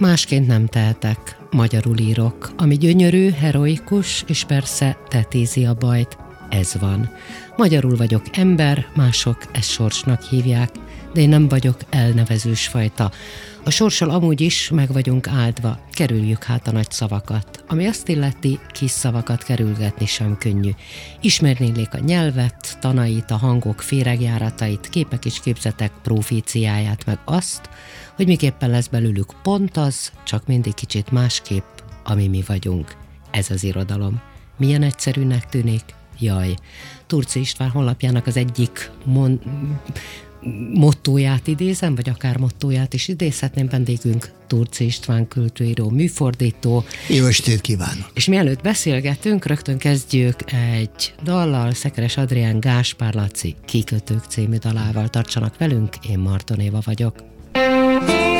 másként nem tehetek, magyarul írok, ami gyönyörű, heroikus, és persze tetézi a bajt. Ez van. Magyarul vagyok ember, mások ezt sorsnak hívják, de én nem vagyok elnevezős fajta. A sorssal amúgy is meg vagyunk áldva, kerüljük hát a nagy szavakat. Ami azt illeti, kis szavakat kerülgetni sem könnyű. Ismernélék a nyelvet, tanait, a hangok féregjáratait, képek és képzetek profíciáját, meg azt, hogy miképpen lesz belőlük pont az, csak mindig kicsit másképp, ami mi vagyunk. Ez az irodalom. Milyen egyszerűnek tűnik? Jaj. Turci István honlapjának az egyik mon- mottóját idézem, vagy akár mottóját is idézhetném, vendégünk Turci István költőíró, műfordító. Jó estét kívánok! És mielőtt beszélgetünk, rögtön kezdjük egy dallal, Szekeres Adrián Gáspár Laci Kikötők című dalával. Tartsanak velünk, én Marton Éva vagyok. Thank you.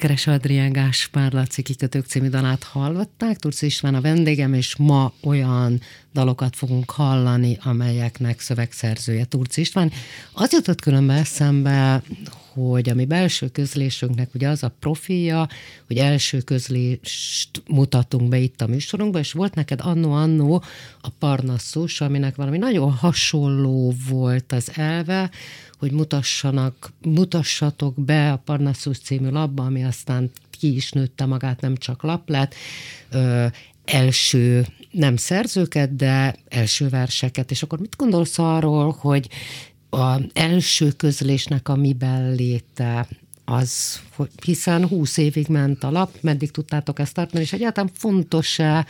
Szekeres Adrián Gáspár Laci kikötők című dalát hallották. Turci István a vendégem, és ma olyan dalokat fogunk hallani, amelyeknek szövegszerzője Turci István. Az jutott különben eszembe, hogy a mi belső közlésünknek ugye az a profilja, hogy első közlést mutatunk be itt a műsorunkban, és volt neked annó-annó a Parnassus, aminek valami nagyon hasonló volt az elve, hogy mutassanak, mutassatok be a Parnassus című labba, ami aztán ki is nőtte magát, nem csak lap lett, ö, első, nem szerzőket, de első verseket. És akkor mit gondolsz arról, hogy a első közlésnek a miben az, hogy hiszen húsz évig ment a lap, meddig tudtátok ezt tartani, és egyáltalán fontos-e,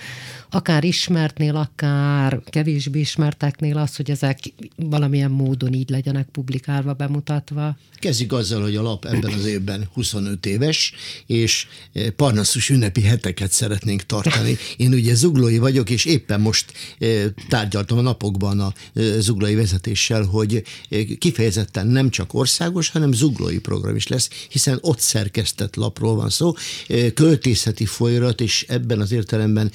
akár ismertnél, akár kevésbé ismerteknél az, hogy ezek valamilyen módon így legyenek publikálva, bemutatva? Kezdjük azzal, hogy a lap ebben az évben 25 éves, és eh, Parnaszus ünnepi heteket szeretnénk tartani. Én ugye zuglói vagyok, és éppen most eh, tárgyaltam a napokban a eh, zuglói vezetéssel, hogy kifejezetten nem csak országos, hanem zuglói program is lesz, hiszen ott szerkesztett lapról van szó, költészeti folyamat, és ebben az értelemben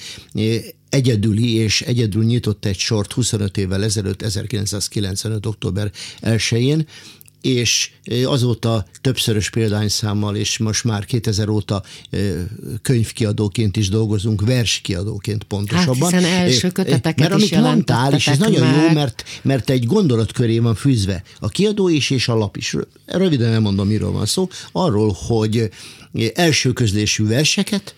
egyedüli és egyedül nyitott egy sort 25 évvel ezelőtt, 1995. október 1-én, és azóta többszörös példányszámmal, és most már 2000 óta könyvkiadóként is dolgozunk, verskiadóként pontosabban. Hát hiszen első köteteket mert is amit mondtál, és ez nagyon meg. jó, mert, mert egy gondolat köré van fűzve a kiadó is, és a lap is. Röviden elmondom, miről van szó. Arról, hogy első közlésű verseket,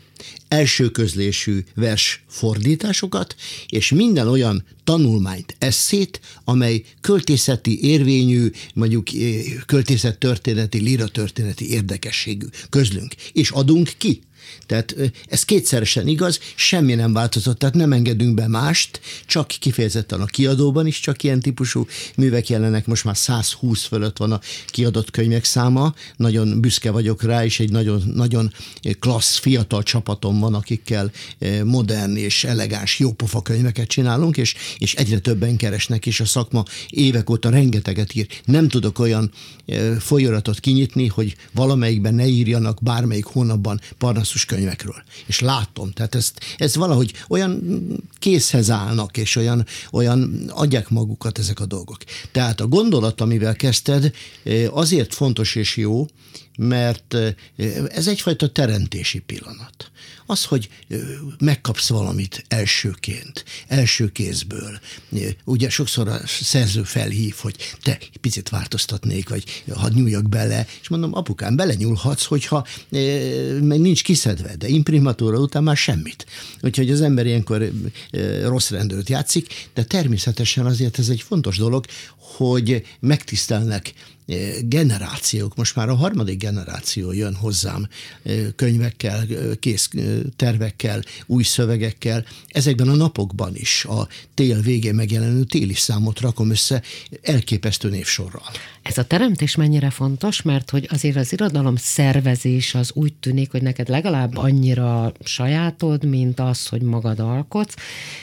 első közlésű vers fordításokat, és minden olyan tanulmányt, eszét, amely költészeti érvényű, mondjuk eh, költészettörténeti, líratörténeti érdekességű közlünk, és adunk ki. Tehát ez kétszeresen igaz, semmi nem változott, tehát nem engedünk be mást, csak kifejezetten a kiadóban is csak ilyen típusú művek jelenek, most már 120 fölött van a kiadott könyvek száma, nagyon büszke vagyok rá, és egy nagyon, nagyon klassz, fiatal csapatom van, akikkel modern és elegáns, jópofa könyveket csinálunk, és, és egyre többen keresnek, és a szakma évek óta rengeteget ír. Nem tudok olyan folyóratot kinyitni, hogy valamelyikben ne írjanak bármelyik hónapban Parnassus klasszikus könyvekről. És látom, tehát ezt, ez valahogy olyan készhez állnak, és olyan, olyan adják magukat ezek a dolgok. Tehát a gondolat, amivel kezdted, azért fontos és jó, mert ez egyfajta teremtési pillanat. Az, hogy megkapsz valamit elsőként, első kézből. Ugye sokszor a szerző felhív, hogy te picit változtatnék, vagy hadd nyúljak bele, és mondom, apukám, belenyúlhatsz, hogyha meg nincs kiszedve, de imprimatúra után már semmit. Úgyhogy az ember ilyenkor rossz rendőrt játszik, de természetesen azért ez egy fontos dolog, hogy megtisztelnek generációk, most már a harmadik generáció jön hozzám könyvekkel, kész tervekkel, új szövegekkel. Ezekben a napokban is a tél végén megjelenő téli számot rakom össze elképesztő névsorral. Ez a teremtés mennyire fontos, mert hogy azért az irodalom szervezés az úgy tűnik, hogy neked legalább annyira sajátod, mint az, hogy magad alkotsz,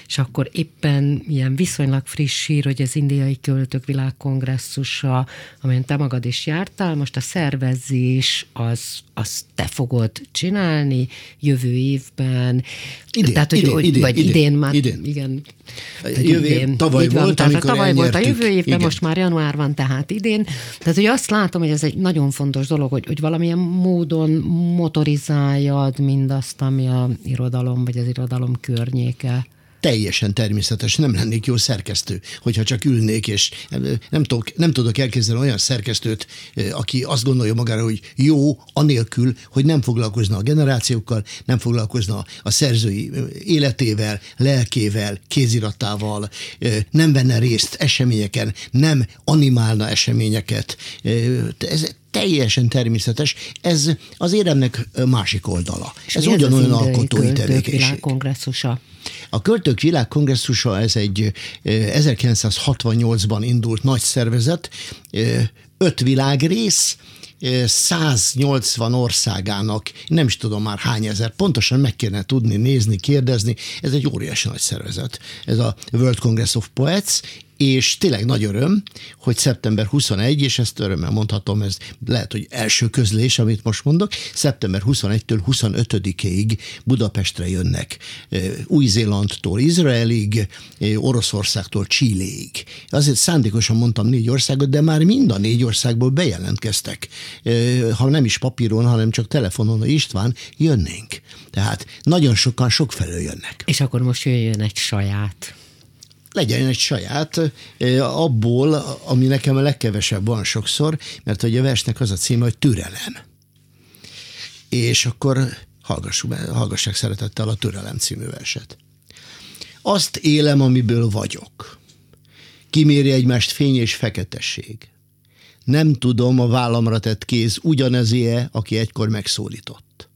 és akkor éppen ilyen viszonylag friss hír, hogy az indiai költők világkongresszusa, amelyen te magad is jártál, most a szervezés az, az te fogod csinálni jövő évben. Idén, tehát, hogy, idén, hogy, idén, vagy idén, idén már, idén. igen. Jövő év, tavaly van, volt, tehát Tavaly volt a jövő évben, Igen. most már január van, tehát idén. Tehát, hogy azt látom, hogy ez egy nagyon fontos dolog, hogy, hogy valamilyen módon motorizáljad mindazt, ami a irodalom, vagy az irodalom környéke teljesen természetes, nem lennék jó szerkesztő, hogyha csak ülnék, és nem tudok, nem tudok elképzelni olyan szerkesztőt, aki azt gondolja magára, hogy jó, anélkül, hogy nem foglalkozna a generációkkal, nem foglalkozna a szerzői életével, lelkével, kéziratával, nem venne részt eseményeken, nem animálna eseményeket. Ez teljesen természetes. Ez az éremnek másik oldala. És ez ugyanolyan alkotói tevékenység. világkongresszusa? A Költők Világkongresszusa ez egy eh, 1968-ban indult nagy szervezet, öt világrész, eh, 180 országának, nem is tudom már hány ezer, pontosan meg kéne tudni, nézni, kérdezni, ez egy óriási nagy szervezet. Ez a World Congress of Poets, és tényleg nagy öröm, hogy szeptember 21, és ezt örömmel mondhatom, ez lehet, hogy első közlés, amit most mondok, szeptember 21-től 25-ig Budapestre jönnek Új-Zélandtól Izraelig, Oroszországtól Csilléig. Azért szándékosan mondtam négy országot, de már mind a négy országból bejelentkeztek. Ha nem is papíron, hanem csak telefonon a István, jönnénk. Tehát nagyon sokan sok felől jönnek. És akkor most jöjjön egy saját legyen egy saját, abból, ami nekem a legkevesebb van sokszor, mert hogy a versnek az a címe, hogy türelem. És akkor hallgassák szeretettel a Türelem című verset. Azt élem, amiből vagyok. Kiméri egymást fény és feketesség. Nem tudom, a vállamra tett kéz ugyanezé aki egykor megszólított.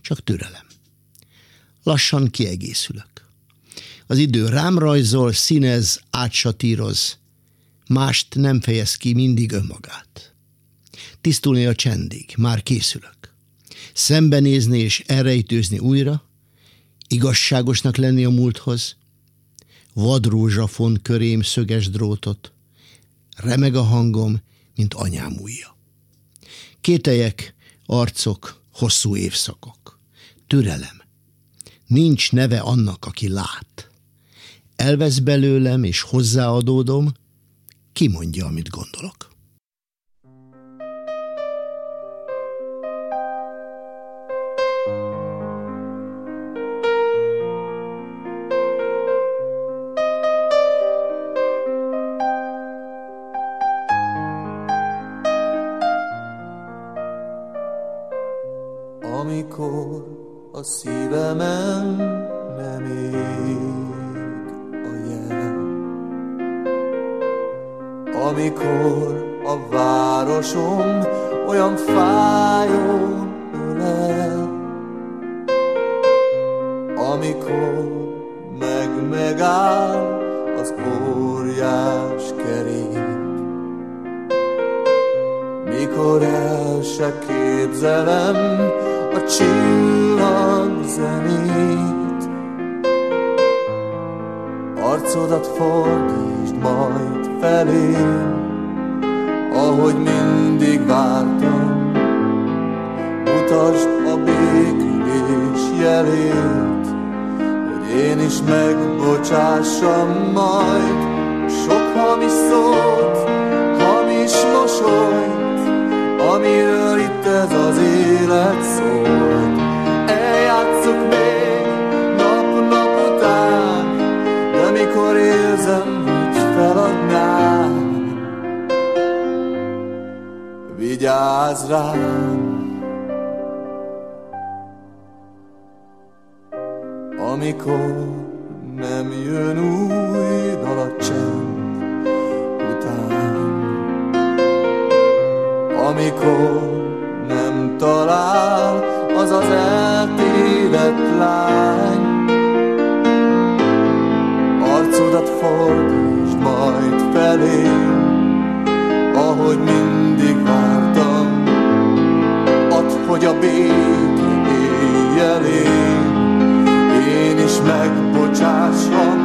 Csak türelem. Lassan kiegészülök. Az idő rám rajzol, színez, átsatíroz. Mást nem fejez ki, mindig önmagát. Tisztulni a csendig, már készülök. Szembenézni és elrejtőzni újra, igazságosnak lenni a múlthoz, vadrózsa font körém szöges drótot, remeg a hangom, mint anyám ujja. Kételyek, arcok, hosszú évszakok. Türelem. Nincs neve annak, aki lát elvesz belőlem és hozzáadódom, ki mondja, amit gondolok. Nem jön új dal a csend után, amikor nem talál az az eltévedt lány, arcodat fordít, majd felém, ahogy mindig vártam. Add, hogy a béke éjjelén én is megbocsássam majd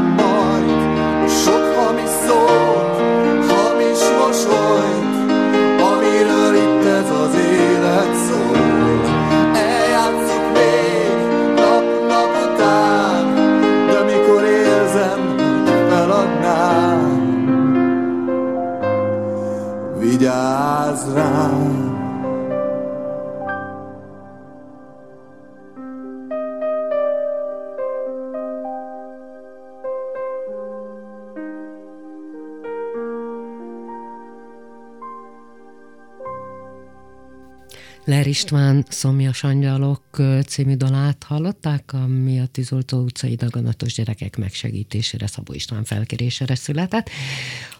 István Szomjas Angyalok című dalát hallották, ami a Tűzoltó utcai daganatos gyerekek megsegítésére, Szabó István felkérésére született.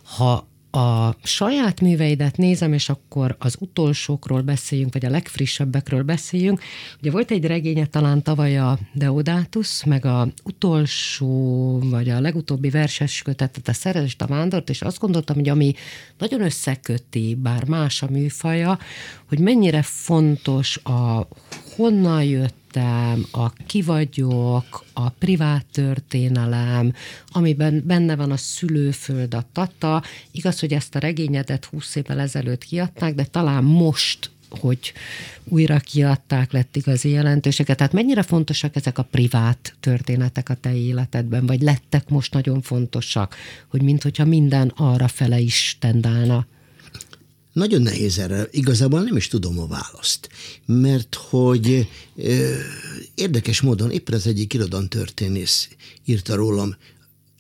Ha a saját műveidet nézem, és akkor az utolsókról beszéljünk, vagy a legfrissebbekről beszéljünk. Ugye volt egy regénye talán tavaly a Deodatus, meg a utolsó, vagy a legutóbbi verses kötetet, a Szerest a Vándort, és azt gondoltam, hogy ami nagyon összeköti, bár más a műfaja, hogy mennyire fontos a honnan jöttem, a ki vagyok, a privát történelem, amiben benne van a szülőföld, a tata. Igaz, hogy ezt a regényedet 20 évvel ezelőtt kiadták, de talán most hogy újra kiadták, lett igazi jelentőséget. Tehát mennyire fontosak ezek a privát történetek a te életedben, vagy lettek most nagyon fontosak, hogy minthogyha minden arra fele is tendálna? Nagyon nehéz erre, igazából nem is tudom a választ, mert hogy ö, érdekes módon éppen az egyik irodan történész írta rólam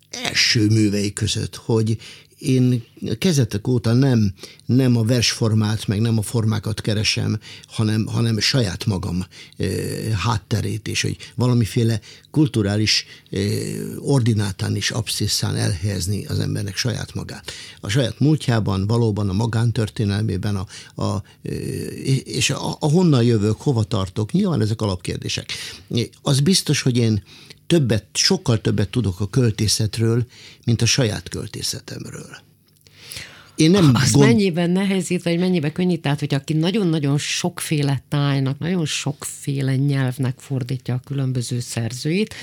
első művei között, hogy én kezdetek óta nem, nem a versformát, meg nem a formákat keresem, hanem, hanem saját magam e, hátterét, és hogy valamiféle kulturális e, ordinátán is abszisszán elhelyezni az embernek saját magát. A saját múltjában, valóban a magántörténelmében, a, a, e, és a, a honnan jövök, hova tartok, nyilván ezek alapkérdések. Az biztos, hogy én többet, sokkal többet tudok a költészetről, mint a saját költészetemről. Én nem Azt gond... mennyiben nehezít, vagy mennyiben könnyít, tehát hogy aki nagyon-nagyon sokféle tájnak, nagyon sokféle nyelvnek fordítja a különböző szerzőit,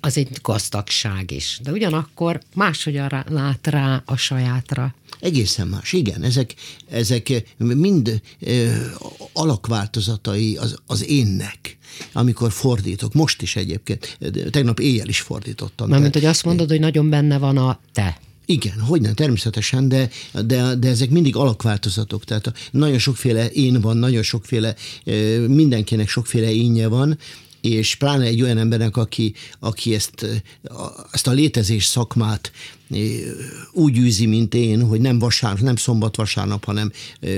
az egy gazdagság is. De ugyanakkor máshogyan lát rá a sajátra. Egészen más, igen. Ezek, ezek mind ö, alakváltozatai az, az énnek, amikor fordítok. Most is egyébként. Tegnap éjjel is fordítottam. Mármint, hogy azt mondod, hogy nagyon benne van a te. Igen, hogy nem, természetesen, de, de, de ezek mindig alakváltozatok, tehát nagyon sokféle én van, nagyon sokféle, mindenkinek sokféle énje van, és pláne egy olyan embernek, aki, aki ezt, ezt a létezés szakmát úgy űzi, mint én, hogy nem vasárnap, nem szombat-vasárnap, hanem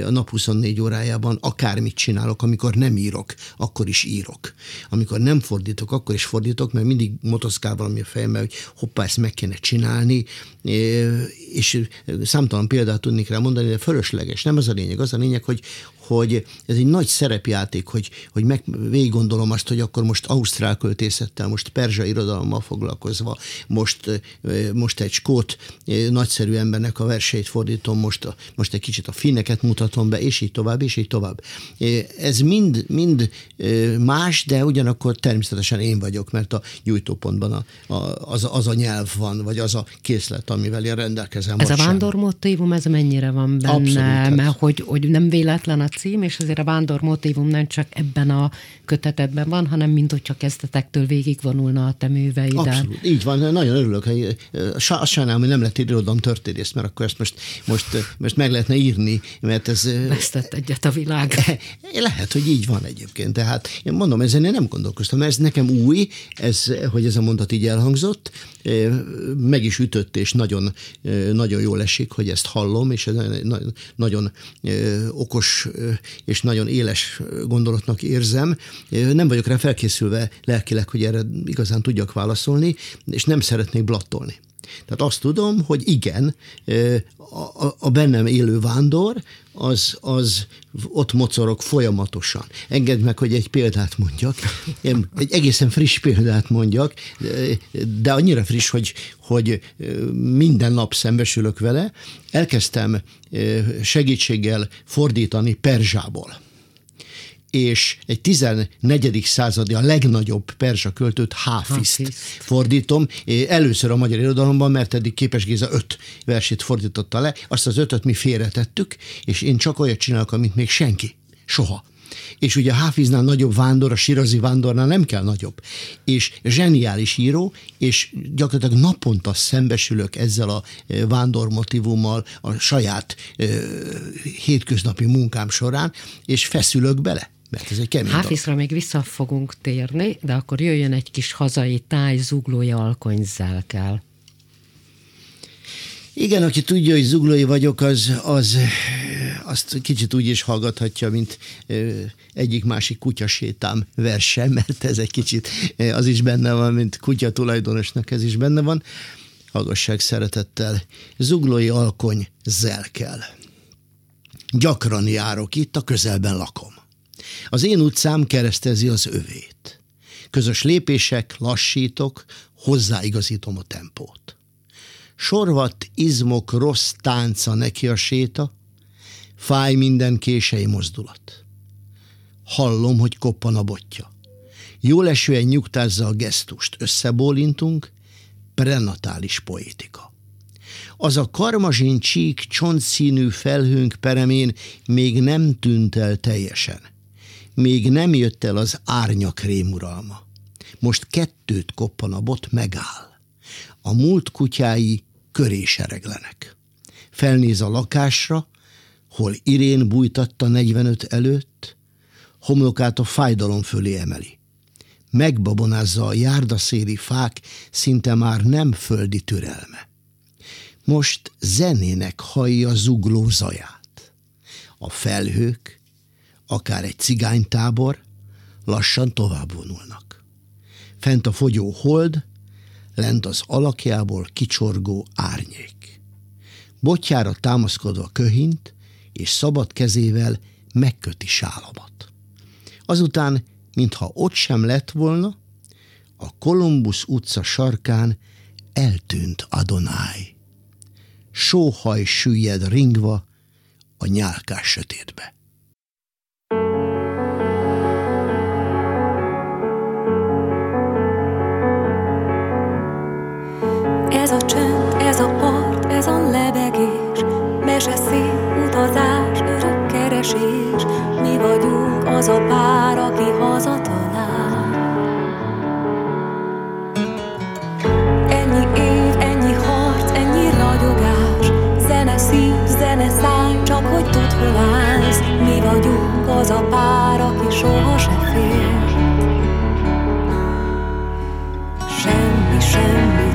a nap 24 órájában akármit csinálok, amikor nem írok, akkor is írok. Amikor nem fordítok, akkor is fordítok, mert mindig motoszkál valami a fejemben, hogy hoppá, ezt meg kéne csinálni, és számtalan példát tudnék rá mondani, de fölösleges. Nem az a lényeg, az a lényeg, hogy, hogy ez egy nagy szerepjáték, hogy, hogy meg végig gondolom azt, hogy akkor most ausztrál költészettel, most perzsa irodalommal foglalkozva, most, most egy skót nagyszerű embernek a verseit fordítom, most, a, most egy kicsit a finneket mutatom be, és így tovább, és így tovább. Ez mind, mind más, de ugyanakkor természetesen én vagyok, mert a gyújtópontban a, a, az, az a nyelv van, vagy az a készlet, amivel én rendelkezem. Ez a vándormotívum, ez mennyire van benne? Abszolút, hát. mert hogy, hogy nem véletlen a cím, és azért a vándor motivum nem csak ebben a kötetetben van, hanem mint hogy csak kezdetektől végigvonulna a te műveiden. Abszolút, így van, nagyon örülök. Azt sajnálom, hogy nem lett irodalom történész, mert akkor ezt most, most, most meg lehetne írni, mert ez... Vesztett egyet a világ. Lehet, hogy így van egyébként. Tehát én mondom, ezen én nem gondolkoztam, mert ez nekem új, ez, hogy ez a mondat így elhangzott, meg is ütött, és nagyon, nagyon jól esik, hogy ezt hallom, és ez nagyon, nagyon okos és nagyon éles gondolatnak érzem. Nem vagyok rá felkészülve lelkileg, hogy erre igazán tudjak válaszolni, és nem szeretnék blattolni. Tehát azt tudom, hogy igen, a, a bennem élő vándor, az, az ott mocorog folyamatosan. Engedd meg, hogy egy példát mondjak, egy egészen friss példát mondjak, de annyira friss, hogy, hogy minden nap szembesülök vele. Elkezdtem segítséggel fordítani Perzsából és egy 14. századi a legnagyobb perzsa költőt, Háfiszt fordítom. Először a magyar irodalomban, mert eddig Képes Géza öt versét fordította le, azt az ötöt mi félretettük, és én csak olyat csinálok, amit még senki. Soha. És ugye a Háfiznál nagyobb vándor, a Sirazi vándornál nem kell nagyobb. És zseniális író, és gyakorlatilag naponta szembesülök ezzel a vándor motivummal a saját hétköznapi munkám során, és feszülök bele mert ez egy kemény Háfiszra még vissza fogunk térni, de akkor jöjjön egy kis hazai táj zuglója alkonyzzel kell. Igen, aki tudja, hogy zuglói vagyok, az, az azt kicsit úgy is hallgathatja, mint egyik-másik kutyasétám verse, mert ez egy kicsit az is benne van, mint kutya tulajdonosnak ez is benne van. Hallgassák szeretettel. Zuglói alkony zelkel. Gyakran járok itt, a közelben lakom. Az én utcám keresztezi az övét. Közös lépések, lassítok, hozzáigazítom a tempót. Sorvat izmok rossz tánca neki a séta, fáj minden kései mozdulat. Hallom, hogy koppan a botja. Jól esően nyugtázza a gesztust, összebólintunk, prenatális poétika. Az a karmazsin csík, csontszínű felhőnk peremén még nem tűnt el teljesen. Még nem jött el az árnyak rémuralma. Most kettőt koppan a bot, megáll. A múlt kutyái köré sereglenek. Felnéz a lakásra, hol Irén bújtatta 45 előtt, homlokát a fájdalom fölé emeli. Megbabonázza a járdaszéli fák szinte már nem földi türelme. Most zenének hallja zugló zaját. A felhők, akár egy cigánytábor, lassan tovább vonulnak. Fent a fogyó hold, lent az alakjából kicsorgó árnyék. Botjára támaszkodva köhint, és szabad kezével megköti sálabat. Azután, mintha ott sem lett volna, a Kolumbusz utca sarkán eltűnt Adonai. Sóhaj süllyed ringva a nyálkás sötétbe. A csönd, ez a part, ez a lebegés, meseszín utazás, örök keresés, mi vagyunk az a pár, aki hazatalál. Ennyi év, ennyi harc, ennyi ragyogás, zene szív, zene száj, csak hogy tud, hol állsz. Mi vagyunk az a pár, aki soha se fél. Semmi, semmitől.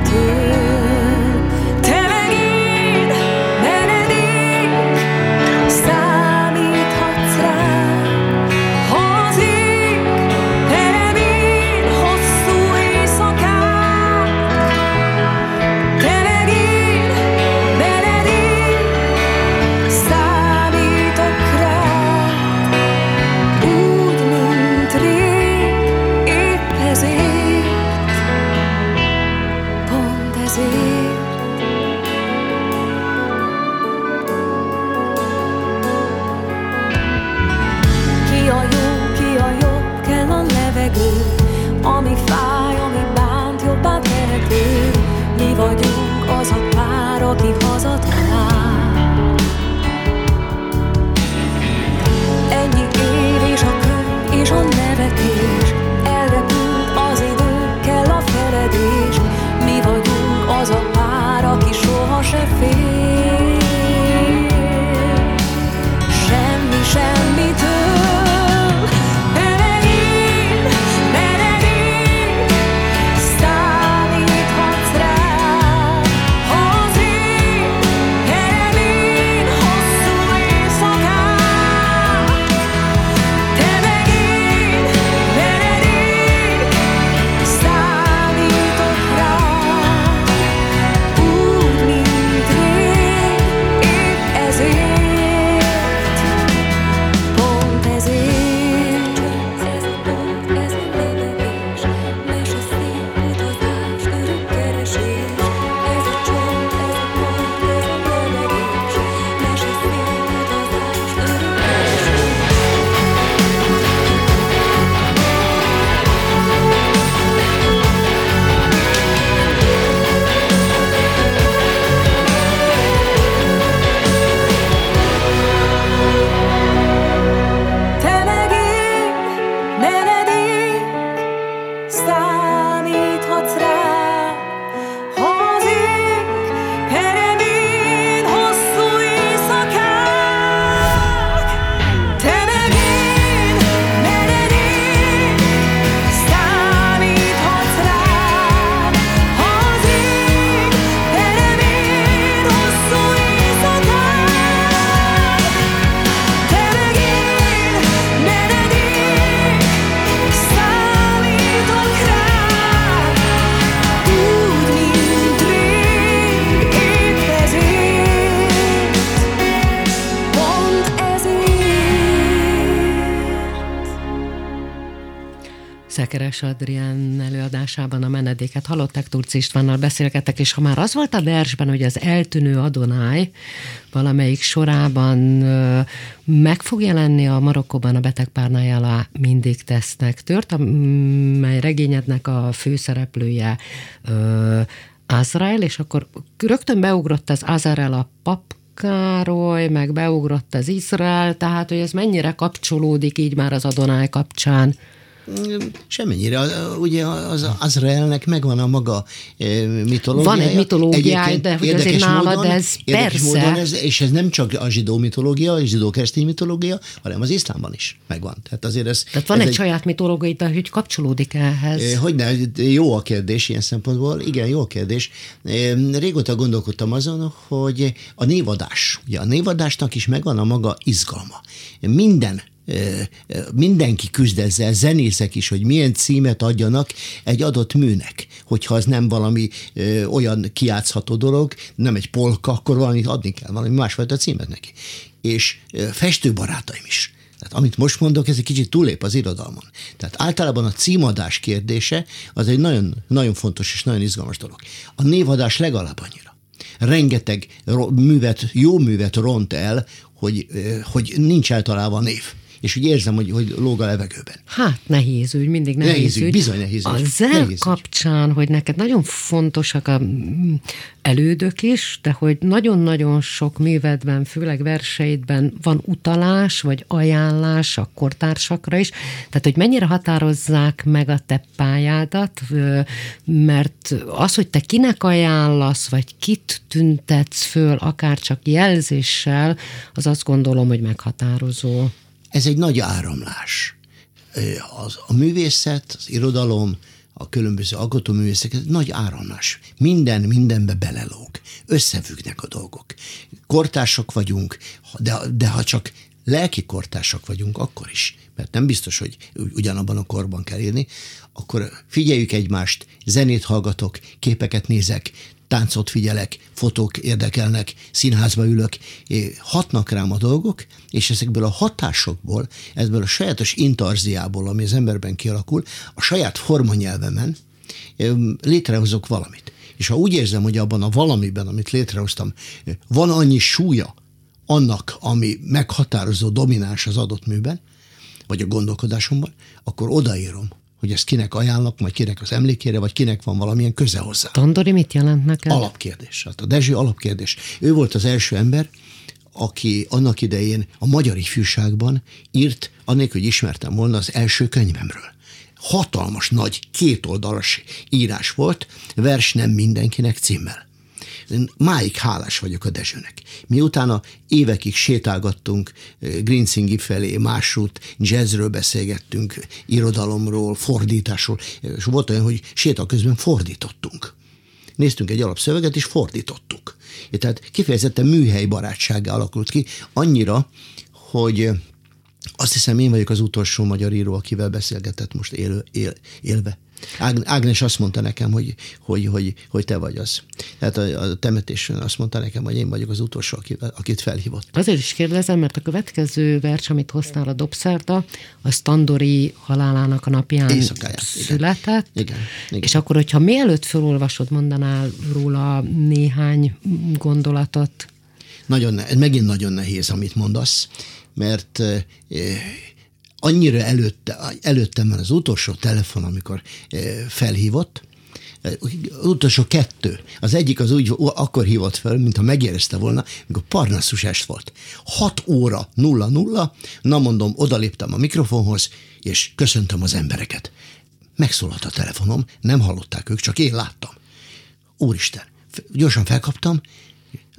Sikeres Adrián előadásában a menedéket hallották, Turci Istvánnal beszélgettek, és ha már az volt a versben, hogy az eltűnő Adonai valamelyik sorában meg fog jelenni a Marokkóban a betegpárnája alá mindig tesznek tört, amely regényednek a főszereplője Azrael, és akkor rögtön beugrott az Azrael a pap Károly, meg beugrott az Izrael, tehát hogy ez mennyire kapcsolódik így már az Adonai kapcsán? Semmennyire. Ugye az Azraelnek megvan a maga mitológiája. Van egy mitológiája, de hogy azért nálad módon, ez persze. Módon ez, és ez nem csak a zsidó mitológia, a zsidó keresztény mitológia, hanem az iszlámban is megvan. Tehát azért ez... Tehát van ez egy, egy saját mitológia, de hogy kapcsolódik ehhez? Hogy ne, jó a kérdés ilyen szempontból. Igen, jó a kérdés. Régóta gondolkodtam azon, hogy a névadás, ugye a névadásnak is megvan a maga izgalma. Minden mindenki küzd ezzel, zenészek is, hogy milyen címet adjanak egy adott műnek. Hogyha az nem valami ö, olyan kiátszható dolog, nem egy polka, akkor valamit adni kell, valami másfajta címet neki. És ö, festőbarátaim is. Tehát amit most mondok, ez egy kicsit túlép az irodalmon. Tehát általában a címadás kérdése az egy nagyon, nagyon fontos és nagyon izgalmas dolog. A névadás legalább annyira. Rengeteg művet, jó művet ront el, hogy, hogy nincs eltalálva a név és úgy érzem, hogy, hogy lóg a levegőben. Hát nehéz ügy, mindig nehéz, nehéz ügy. Bizony nehéz ügy. A zel kapcsán, hogy neked nagyon fontosak a mm, elődök is, de hogy nagyon-nagyon sok művedben, főleg verseidben van utalás, vagy ajánlás a kortársakra is, tehát hogy mennyire határozzák meg a te pályádat, mert az, hogy te kinek ajánlasz, vagy kit tüntetsz föl, akár csak jelzéssel, az azt gondolom, hogy meghatározó. Ez egy nagy áramlás. Az, a művészet, az irodalom, a különböző alkotóművészek, ez nagy áramlás. Minden mindenbe belelóg. Összefüggnek a dolgok. Kortársak vagyunk, de, de ha csak lelki kortársak vagyunk, akkor is, mert nem biztos, hogy ugyanabban a korban kell élni, akkor figyeljük egymást, zenét hallgatok, képeket nézek, táncot figyelek, fotók érdekelnek, színházba ülök, hatnak rám a dolgok, és ezekből a hatásokból, ebből a sajátos intarziából, ami az emberben kialakul, a saját formanyelvemen létrehozok valamit. És ha úgy érzem, hogy abban a valamiben, amit létrehoztam, van annyi súlya annak, ami meghatározó, domináns az adott műben, vagy a gondolkodásomban, akkor odaírom, hogy ezt kinek ajánlok, vagy kinek az emlékére, vagy kinek van valamilyen köze hozzá. Tandori mit jelent neked? Alapkérdés. Hát a Dezső alapkérdés. Ő volt az első ember, aki annak idején a magyar ifjúságban írt, annélkül, hogy ismertem volna az első könyvemről. Hatalmas, nagy, kétoldalas írás volt, vers nem mindenkinek címmel. Én máig hálás vagyok a Dezsőnek. Miután a évekig sétálgattunk eh, Grincingi felé, másút, jazzről beszélgettünk, irodalomról, fordításról, és volt olyan, hogy séta közben fordítottunk. Néztünk egy alapszöveget, és fordítottuk. És tehát kifejezetten műhely barátsággá alakult ki, annyira, hogy eh, azt hiszem, én vagyok az utolsó magyar író, akivel beszélgetett most él, él, élve. Ágnes azt mondta nekem, hogy, hogy, hogy, hogy te vagy az. Tehát a, a temetésen azt mondta nekem, hogy én vagyok az utolsó, akit felhívott. Azért is kérdezem, mert a következő vers, amit hoztál a Dobszerda, a Standori halálának a napján Éjszakáját, született. Igen. Igen, igen. És akkor, hogyha mielőtt felolvasod, mondanál róla néhány gondolatot? Nagyon, megint nagyon nehéz, amit mondasz, mert annyira előtte, előttem van az utolsó telefon, amikor eh, felhívott, az eh, utolsó kettő. Az egyik az úgy akkor hívott fel, mintha megérezte volna, mikor parnasszus volt. 6 óra 00, na mondom, odaléptem a mikrofonhoz, és köszöntöm az embereket. Megszólalt a telefonom, nem hallották ők, csak én láttam. Úristen, gyorsan felkaptam,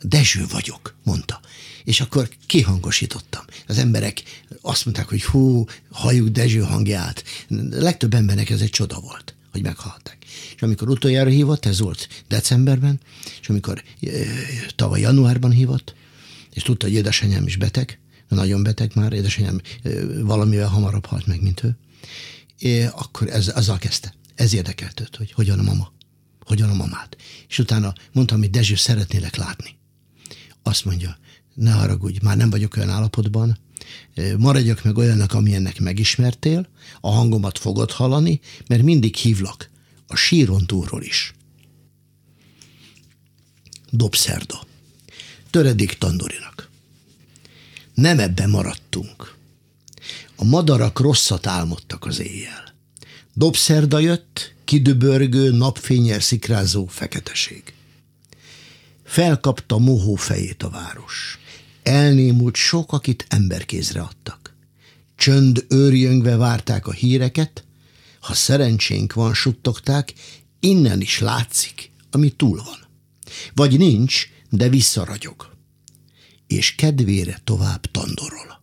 Dezső vagyok, mondta. És akkor kihangosítottam. Az emberek azt mondták, hogy hú, halljuk Dezső hangját. Legtöbb embernek ez egy csoda volt, hogy meghallották. És amikor utoljára hívott, ez volt decemberben, és amikor tavaly januárban hívott, és tudta, hogy édesanyám is beteg, nagyon beteg már, édesanyám e, valamivel hamarabb halt meg, mint ő, é, akkor ez, azzal kezdte. Ez érdekelt őt, hogy hogyan a mama, hogyan a mamát. És utána mondtam, hogy Dezső, szeretnélek látni. Azt mondja, ne haragudj, már nem vagyok olyan állapotban, maradjak meg olyannak, amilyennek megismertél, a hangomat fogod hallani, mert mindig hívlak, a síron túlról is. Dobszerda. Töredék Tandorinak. Nem ebben maradtunk. A madarak rosszat álmodtak az éjjel. Dobszerda jött, kidöbörgő, napfényel szikrázó feketeség. Felkapta mohó fejét a város. Elnémult sok, akit emberkézre adtak. Csönd őrjöngve várták a híreket, ha szerencsénk van, suttogták, innen is látszik, ami túl van. Vagy nincs, de visszaragyog. És kedvére tovább tandorol.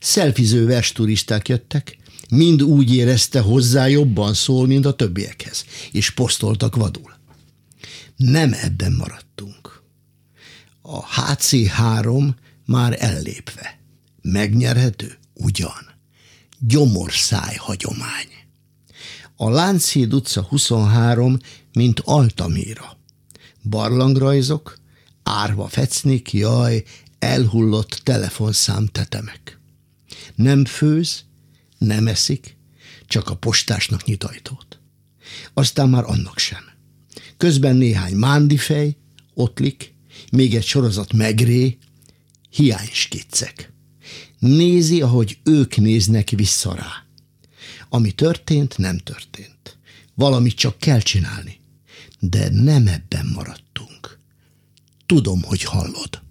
Szelfiző versturisták jöttek, mind úgy érezte hozzá jobban szól, mint a többiekhez, és posztoltak vadul. Nem ebben maradtunk. A HC3 már ellépve. Megnyerhető? Ugyan. Gyomorszáj hagyomány. A Lánchíd utca 23, mint Altamira. Barlangrajzok, árva fecnik, jaj, elhullott telefonszám tetemek. Nem főz, nem eszik, csak a postásnak nyit ajtót. Aztán már annak sem. Közben néhány mándifej, ottlik, még egy sorozat megré, hiányskiccek. Nézi, ahogy ők néznek vissza rá. Ami történt, nem történt. Valamit csak kell csinálni. De nem ebben maradtunk. Tudom, hogy hallod.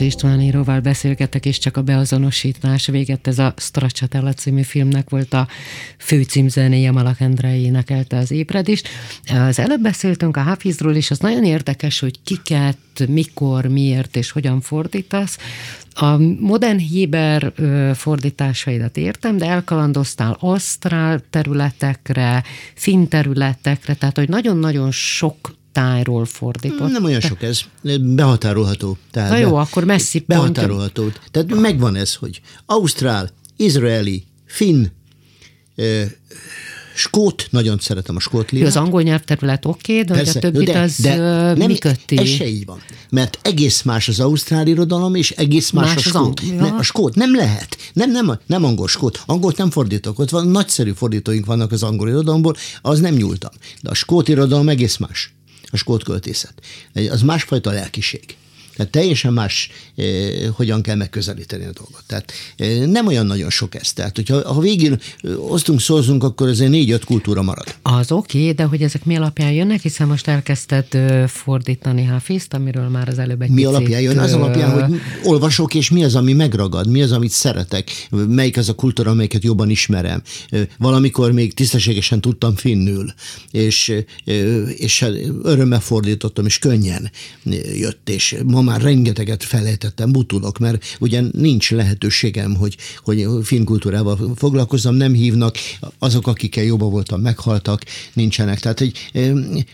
Durci István íróval beszélgetek, és csak a beazonosítás véget. Ez a Stracciatella című filmnek volt a főcímzenéje, Malak Endrei énekelte az ébredést. Az előbb beszéltünk a Hafizról, és az nagyon érdekes, hogy kiket, mikor, miért és hogyan fordítasz. A modern Héber fordításaidat értem, de elkalandoztál asztrál területekre, finn területekre, tehát hogy nagyon-nagyon sok tájról fordított. Nem olyan sok ez, behatárolható. Tehát Na jó, be, akkor messzi pont. Behatárolható. Tehát megvan ez, hogy Ausztrál, Izraeli, Finn, Skót, nagyon szeretem a skót Az angol nyelvterület oké, okay, de Persze, a többit de, az de nem, mi köti? Ez se így van. Mert egész más az ausztrál irodalom, és egész más, más a skót. Ne, a skót nem lehet. Nem, nem, nem angol skót. Angolt nem fordítok. Ott van nagyszerű fordítóink vannak az angol irodalomból, az nem nyúltam. De a skót irodalom egész más a skót költészet. Az másfajta lelkiség. Tehát teljesen más, eh, hogyan kell megközelíteni a dolgot. Tehát eh, nem olyan nagyon sok ez. Tehát, hogyha ha végén eh, osztunk, szózunk, akkor azért négy-öt kultúra marad. Az oké, okay, de hogy ezek mi alapján jönnek, hiszen most elkezdted fordítani Hafiszt, amiről már az előbb egy Mi picit, alapján jön? Az alapján, hogy olvasok, és mi az, ami megragad, mi az, amit szeretek, melyik az a kultúra, amelyiket jobban ismerem. Valamikor még tisztességesen tudtam finnül, és, és örömmel fordítottam, és könnyen jött, és ma már rengeteget felejtettem, butulok, mert ugye nincs lehetőségem, hogy, hogy filmkultúrával foglalkozzam, nem hívnak, azok, akikkel jobban voltam, meghaltak, nincsenek. Tehát egy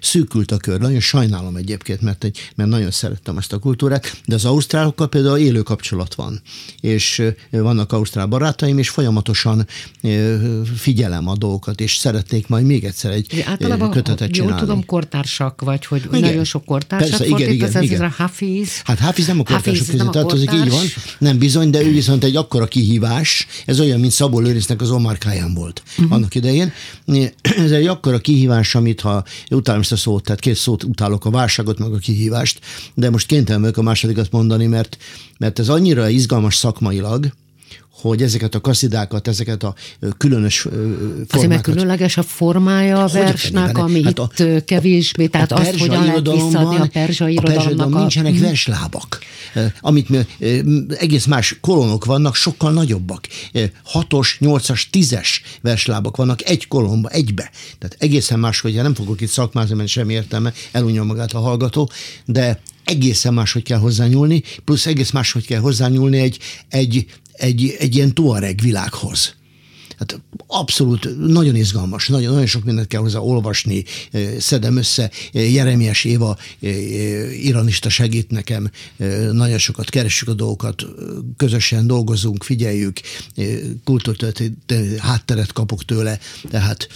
szűkült a kör. Nagyon sajnálom egyébként, mert, egy, mert nagyon szerettem ezt a kultúrát, de az ausztrálokkal például élő kapcsolat van. És vannak ausztrál barátaim, és folyamatosan figyelem a dolgokat, és szeretnék majd még egyszer egy Általában, kötetet csinálni. Jól tudom, kortársak vagy, hogy igen. nagyon sok kortársak Persze, igen, igen, igen. Hafiz, Hát Hafiz nem a kortársok közé tartozik, így van. Nem bizony, de ő viszont egy akkora kihívás, ez olyan, mint Szabó Lőrincnek az Omar Khayyam volt uh-huh. annak idején. Ez egy akkora kihívás, amit ha utálom ezt a szót, tehát két szót utálok, a válságot, meg a kihívást, de most kénytelen vagyok a másodikat mondani, mert, mert ez annyira izgalmas szakmailag, hogy ezeket a kaszidákat, ezeket a különös formákat... Azért mert különleges a formája a versnek, ami hát a, itt kevésbé, tehát azt hogyan lehet visszadni a perzsa irodalomnak. A nincsenek a... verslábak, amit egész más kolonok vannak, sokkal nagyobbak. Hatos, nyolcas, tízes verslábak vannak egy kolomba, egybe. Tehát egészen más, hogy nem fogok itt szakmázni, mert semmi értelme, elunja magát a hallgató, de egészen máshogy kell hozzányúlni, plusz egész máshogy kell hozzányúlni egy, egy egy, egy ilyen tuareg világhoz. Hát abszolút nagyon izgalmas, nagyon, nagyon sok mindent kell hozzá olvasni, szedem össze. Jeremias Éva iranista segít nekem, nagyon sokat keressük a dolgokat, közösen dolgozunk, figyeljük, kultúrtörténeti hátteret kapok tőle, tehát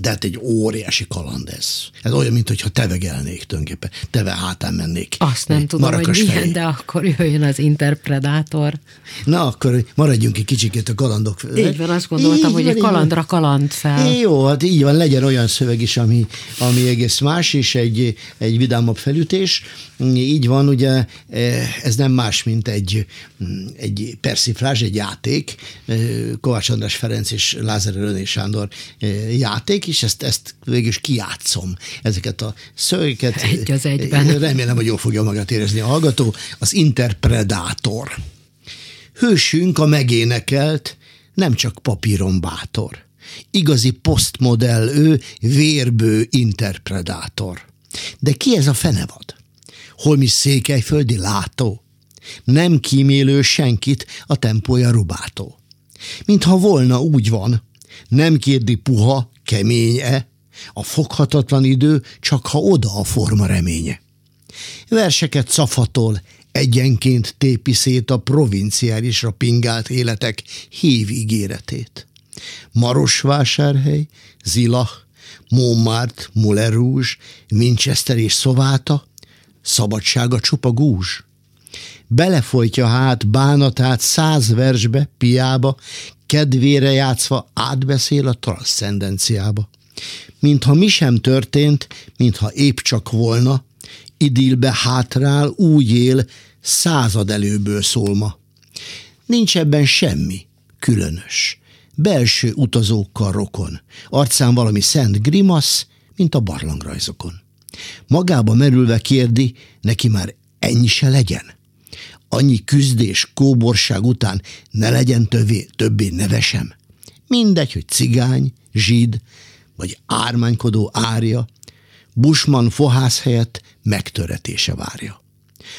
de hát egy óriási kaland ez. Ez olyan, mintha tevegelnék tulajdonképpen. Teve hátán mennék. Azt nem tudom, hogy milyen, fejé. de akkor jöjjön az interpredátor. Na, akkor maradjunk egy kicsikét a kalandok. Így van, azt gondoltam, így hogy van, a kalandra kaland fel. Jó, hát így van, legyen olyan szöveg is, ami, ami egész más, és egy, egy vidámabb felütés. Így van, ugye ez nem más, mint egy, egy persiflázs, egy játék. Kovács András Ferenc és Lázár René Sándor játék, és ezt, ezt végül is kiátszom, ezeket a szövegeket. Egy az egyben. Remélem, hogy jól fogja magát érezni a hallgató. Az interpredátor. Hősünk a megénekelt, nem csak papíron bátor. Igazi posztmodell ő, vérbő interpredátor. De ki ez a fenevad? Holmi székelyföldi látó? Nem kímélő senkit a tempója rubátó. Mintha volna úgy van, nem kérdi puha, kemény-e, a foghatatlan idő, csak ha oda a forma reménye. Verseket szafatol, egyenként tépi szét a provinciálisra pingált életek hív ígéretét. Marosvásárhely, Zilach, Montmartre, Moulin Winchester és Szováta, szabadsága csupa gúzs. Belefolytja hát bánatát száz versbe, piába, kedvére játszva átbeszél a transzcendenciába. Mintha mi sem történt, mintha épp csak volna, idilbe hátrál, úgy él, század előből szólma. Nincs ebben semmi különös. Belső utazókkal rokon, arcán valami szent grimasz, mint a barlangrajzokon. Magába merülve kérdi, neki már ennyi se legyen. Annyi küzdés, kóborság után ne legyen többé, többé nevesem. Mindegy, hogy cigány, zsid, vagy ármánykodó árja, Busman fohász helyett megtöretése várja.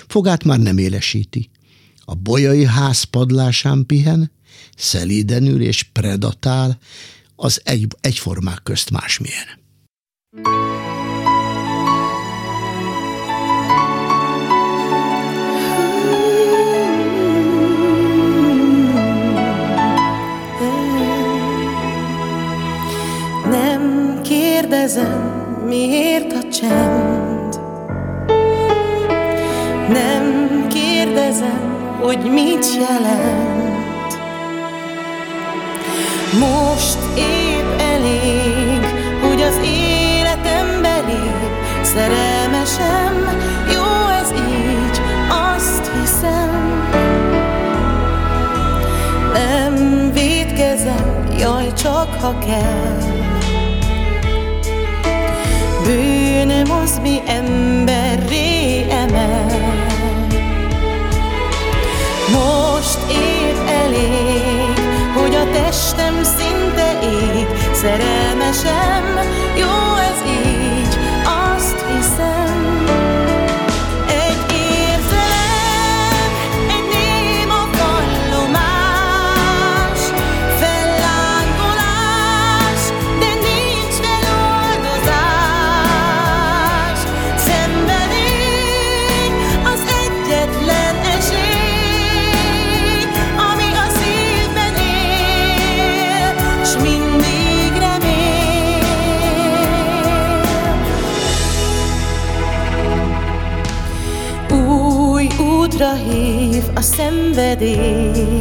Fogát már nem élesíti. A bolyai ház padlásán pihen, szelíden ül és predatál, az egy, egyformák közt másmilyen. Nem kérdezem, miért a csend. Nem kérdezem, hogy mit jelent. Most épp elég, hogy az életembe lép, szerelmesem, jó ez így, azt hiszem. Nem védkezem, jaj, csak ha kell. Az mi emberré emel. Most épp elég, hogy a testem szinte ég Szerelmesem, hív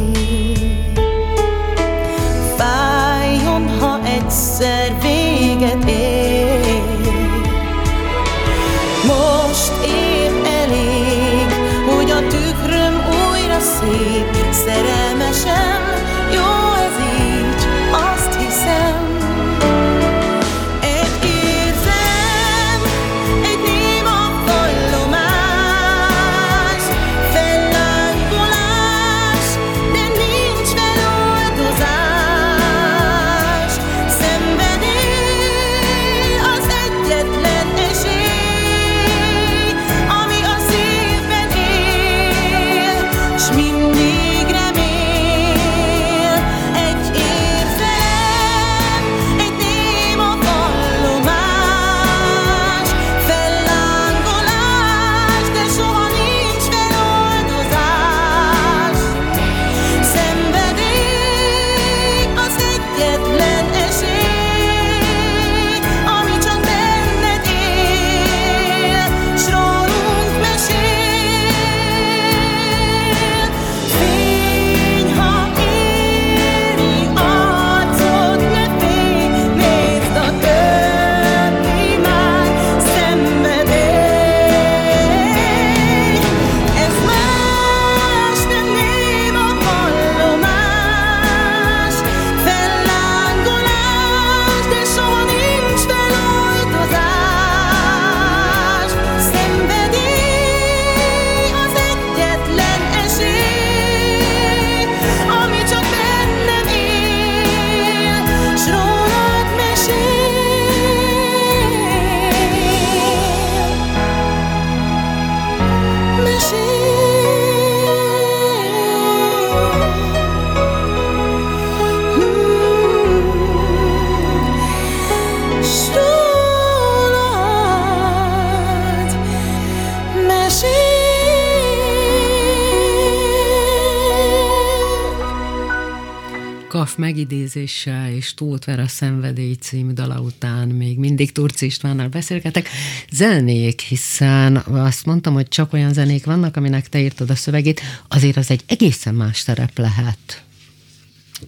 megidézéssel és Tóth Vera Szenvedély című dala után még mindig Turci Istvánnal beszélgetek. Zenék, hiszen azt mondtam, hogy csak olyan zenék vannak, aminek te írtad a szövegét, azért az egy egészen más terep lehet.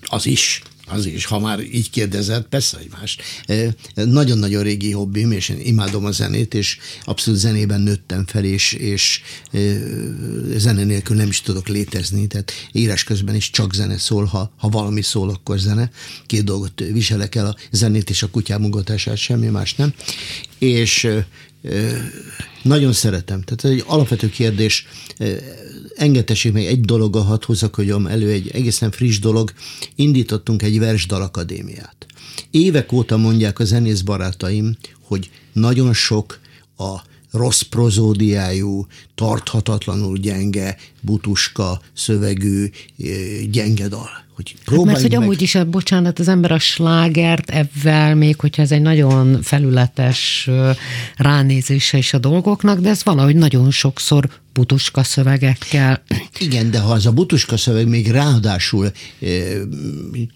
Az is. Az is, ha már így kérdezed, persze, hogy más. Nagyon-nagyon régi hobbim, és én imádom a zenét, és abszolút zenében nőttem fel, és, és zene nélkül nem is tudok létezni, tehát írás közben is csak zene szól, ha, ha valami szól, akkor zene. Két dolgot viselek el, a zenét és a kutyám ugatását, semmi más nem. És nagyon szeretem. Tehát egy alapvető kérdés. Ö, Engedtessék meg egy dologgal hadd hozzak, hogy elő egy egészen friss dolog. Indítottunk egy versdal akadémiát. Évek óta mondják a zenész barátaim, hogy nagyon sok a rossz prozódiájú, tarthatatlanul gyenge, butuska, szövegű, gyenge dal. Hogy Mert próbáljunk hogy meg... amúgy is, bocsánat, az ember a slágert ebben, még hogyha ez egy nagyon felületes ránézése is a dolgoknak, de ez valahogy nagyon sokszor butuska szövegekkel. Igen, de ha az a butuska szöveg még ráadásul e,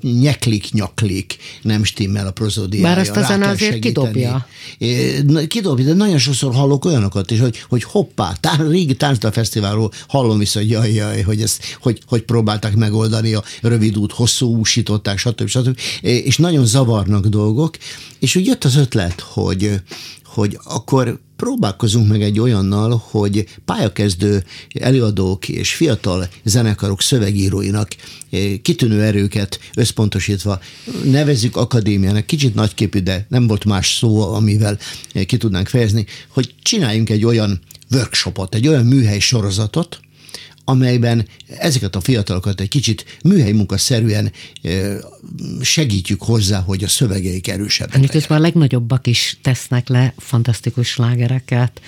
nyeklik, nyaklik, nem stimmel a prozódiája. Bár ezt a rá zene kell azért segíteni. kidobja. E, na, kidobja, de nagyon sokszor hallok olyanokat is, hogy, hogy hoppá, tá, régi Táncdal Fesztiválról hallom vissza, hogy jaj, jaj, hogy, ezt, hogy, hogy próbálták megoldani a rövid út, hosszú úsították, stb. stb. E, És nagyon zavarnak dolgok, és úgy jött az ötlet, hogy, hogy akkor próbálkozunk meg egy olyannal, hogy pályakezdő előadók és fiatal zenekarok szövegíróinak eh, kitűnő erőket összpontosítva nevezzük akadémiának, kicsit nagyképű, de nem volt más szó, amivel eh, ki tudnánk fejezni, hogy csináljunk egy olyan workshopot, egy olyan műhely sorozatot, amelyben ezeket a fiatalokat egy kicsit műhely munkaszerűen segítjük hozzá, hogy a szövegeik erősebbek. Miközben a legnagyobbak is tesznek le fantasztikus slágereket.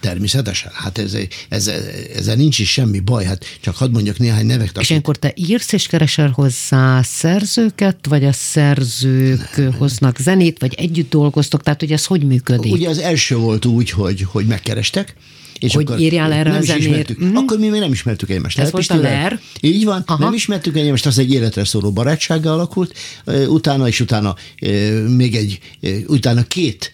Természetesen, hát ez, ez, ezzel nincs is semmi baj, hát csak hadd mondjak néhány nevet. És ilyenkor te írsz és keresel hozzá szerzőket, vagy a szerzők hoznak zenét, vagy együtt dolgoztok, tehát hogy ez hogy működik? Ugye az első volt úgy, hogy, hogy megkerestek, és Hogy akkor írjál erre nem a zenét. Ismertük. Mhm. Akkor mi még nem ismertük egymást. Ez volt a LER? Így van, Aha. nem ismertük egymást, az egy életre szóló barátsággal alakult, utána és utána még egy, utána két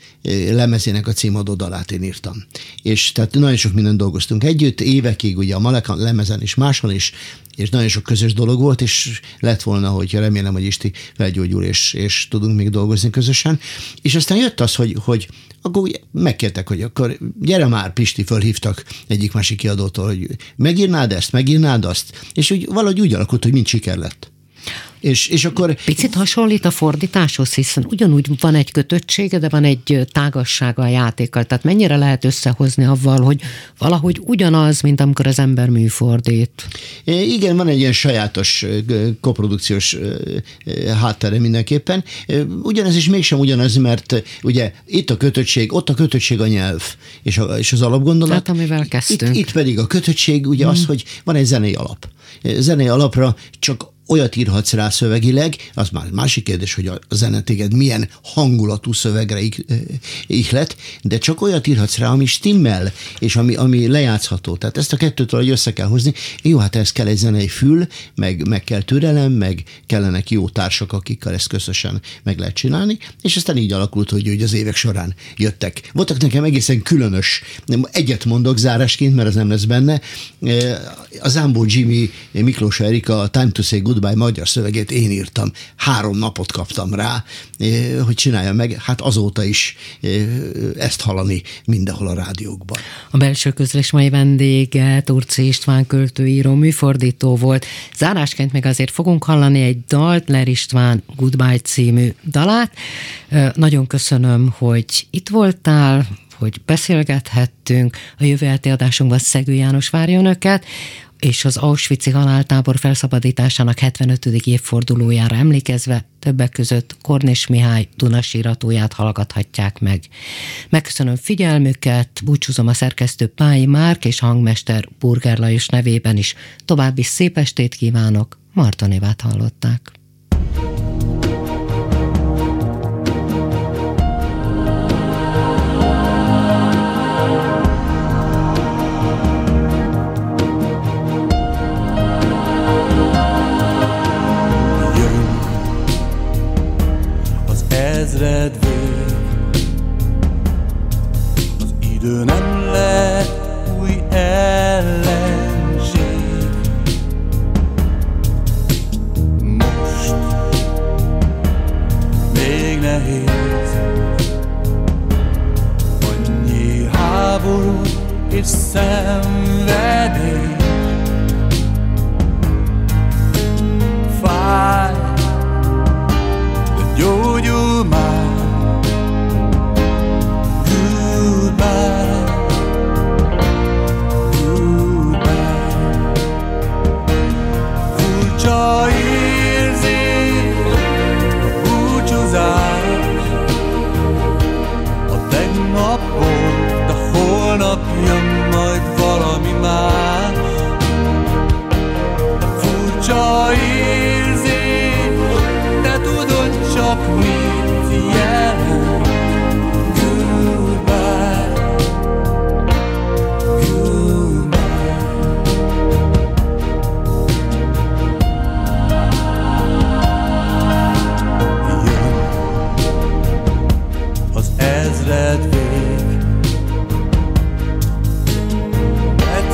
lemezének a címadó dalát én írtam. És tehát nagyon sok mindent dolgoztunk együtt, évekig ugye a Maleka lemezen is máshol is, és nagyon sok közös dolog volt, és lett volna, hogy remélem, hogy Isti felgyógyul, és, és tudunk még dolgozni közösen. És aztán jött az, hogy, hogy akkor megkértek, hogy akkor gyere már, Pisti, fölhívtak egyik másik kiadótól, hogy megírnád ezt, megírnád azt, és úgy, valahogy úgy alakult, hogy mind siker lett. És, és akkor Picit hasonlít a fordításhoz, hiszen ugyanúgy van egy kötöttsége, de van egy tágassága a játékkal. Tehát mennyire lehet összehozni avval, hogy valahogy ugyanaz, mint amikor az ember műfordít. Igen, van egy ilyen sajátos koprodukciós háttere mindenképpen. Ugyanez is mégsem ugyanaz, mert ugye itt a kötöttség, ott a kötöttség a nyelv és, a, és az alapgondolat. Hát, amivel kezdtünk. Itt, itt pedig a kötöttség ugye az, hogy van egy zenei alap. Zenei alapra csak olyat írhatsz rá szövegileg, az már másik kérdés, hogy a zene téged milyen hangulatú szövegre ihlet, de csak olyat írhatsz rá, ami stimmel, és ami, ami lejátszható. Tehát ezt a kettőt valahogy össze kell hozni. Jó, hát ez kell egy zenei fül, meg, meg kell türelem, meg kellenek jó társak, akikkel ezt közösen meg lehet csinálni, és aztán így alakult, hogy, hogy az évek során jöttek. Voltak nekem egészen különös, nem, egyet mondok zárásként, mert ez nem lesz benne, az Ámbó Jimmy Miklós Erika Time to Say Goodbye magyar szövegét én írtam. Három napot kaptam rá, eh, hogy csinálja meg. Hát azóta is eh, ezt hallani mindenhol a rádiókban. A belső közlés mai vendége Turci István költőíró, műfordító volt. Zárásként meg azért fogunk hallani egy dalt, Ler István Goodbye című dalát. Ö, Nagyon köszönöm, hogy itt voltál, hogy beszélgethettünk. A jövő heti adásunkban Szegő János várja önöket, és az Auschwitz-i haláltábor felszabadításának 75. évfordulójára emlékezve többek között Kornis Mihály Dunasíratóját hallgathatják meg. Megköszönöm figyelmüket, búcsúzom a szerkesztő Pályi Márk és hangmester Burger Lajos nevében is. További szép estét kívánok, Marta Névát hallották.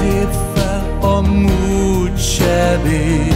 tép fel a múlt sebét.